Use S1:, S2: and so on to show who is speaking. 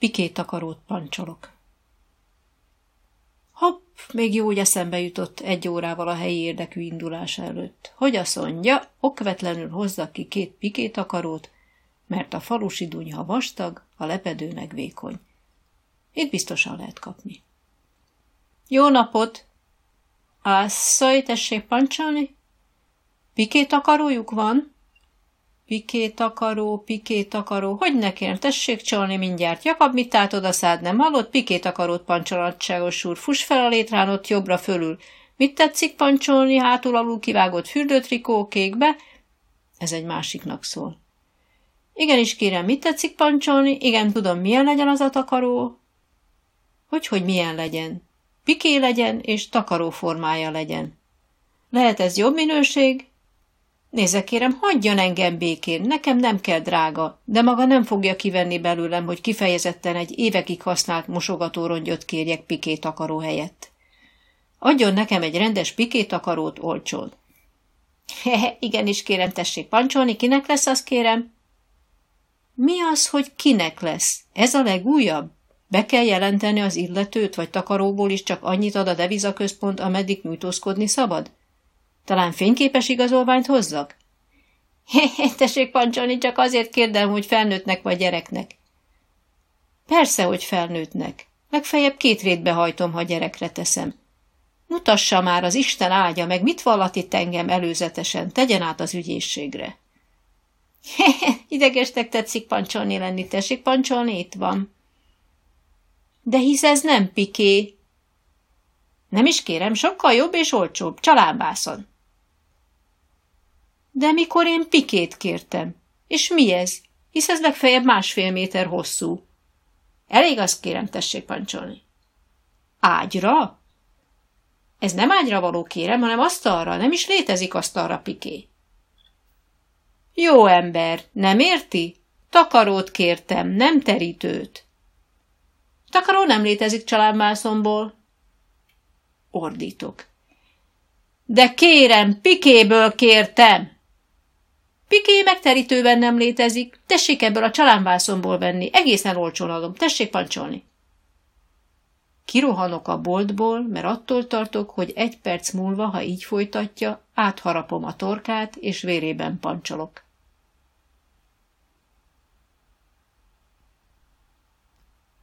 S1: Piké takarót pancsolok. Hopp, még jó, hogy eszembe jutott egy órával a helyi érdekű indulás előtt. Hogy a szondja, okvetlenül hozza ki két pikét takarót, mert a falusi dunyha vastag, a lepedő meg vékony. Itt biztosan lehet kapni. Jó napot! Asszony, tessék pancsolni? Piké takarójuk van? Piké takaró, piké takaró, hogy ne kérem, tessék csalni mindjárt. Jakab, mit állt oda szád, nem hallott? Piké takarót pancsolatságos úr, fuss fel a létrán ott jobbra fölül. Mit tetszik pancsolni, hátul alul kivágott fürdőtrikó, kékbe? Ez egy másiknak szól. Igenis kérem, mit tetszik pancsolni? Igen, tudom, milyen legyen az a takaró? Hogy, hogy milyen legyen? Piké legyen, és takaró formája legyen. Lehet ez jobb minőség? Nézze, kérem, hagyjon engem békén, nekem nem kell drága, de maga nem fogja kivenni belőlem, hogy kifejezetten egy évekig használt mosogatórongyot kérjek piké takaró helyett. Adjon nekem egy rendes piké takarót olcsón. Hehe, igenis kérem, tessék pancsolni, kinek lesz, az kérem? Mi az, hogy kinek lesz? Ez a legújabb? Be kell jelenteni az illetőt, vagy takaróból is csak annyit ad a devizaközpont, ameddig nyújtózkodni szabad? Talán fényképes igazolványt hozzak? Tessék pancsolni, csak azért kérdem, hogy felnőttnek vagy gyereknek. Persze, hogy felnőttnek. Legfeljebb két rétbe hajtom, ha gyerekre teszem. Mutassa már az Isten áldja meg, mit vallat itt engem előzetesen, tegyen át az ügyészségre. Idegestek tetszik pancsolni lenni, tessék pancsolni, itt van. De hisz ez nem piké. Nem is kérem, sokkal jobb és olcsóbb, csalánbászon. De mikor én pikét kértem? És mi ez? Hisz ez legfeljebb másfél méter hosszú. Elég azt kérem, tessék pancsolni. Ágyra? Ez nem ágyra való kérem, hanem asztalra, nem is létezik asztalra piké. Jó ember, nem érti? Takarót kértem, nem terítőt. Takaró nem létezik családmászomból. Ordítok. De kérem, pikéből kértem! Piké megterítőben nem létezik, tessék ebből a csalánvászomból venni, egészen olcsón adom, tessék pancsolni. Kirohanok a boltból, mert attól tartok, hogy egy perc múlva, ha így folytatja, átharapom a torkát, és vérében pancsolok.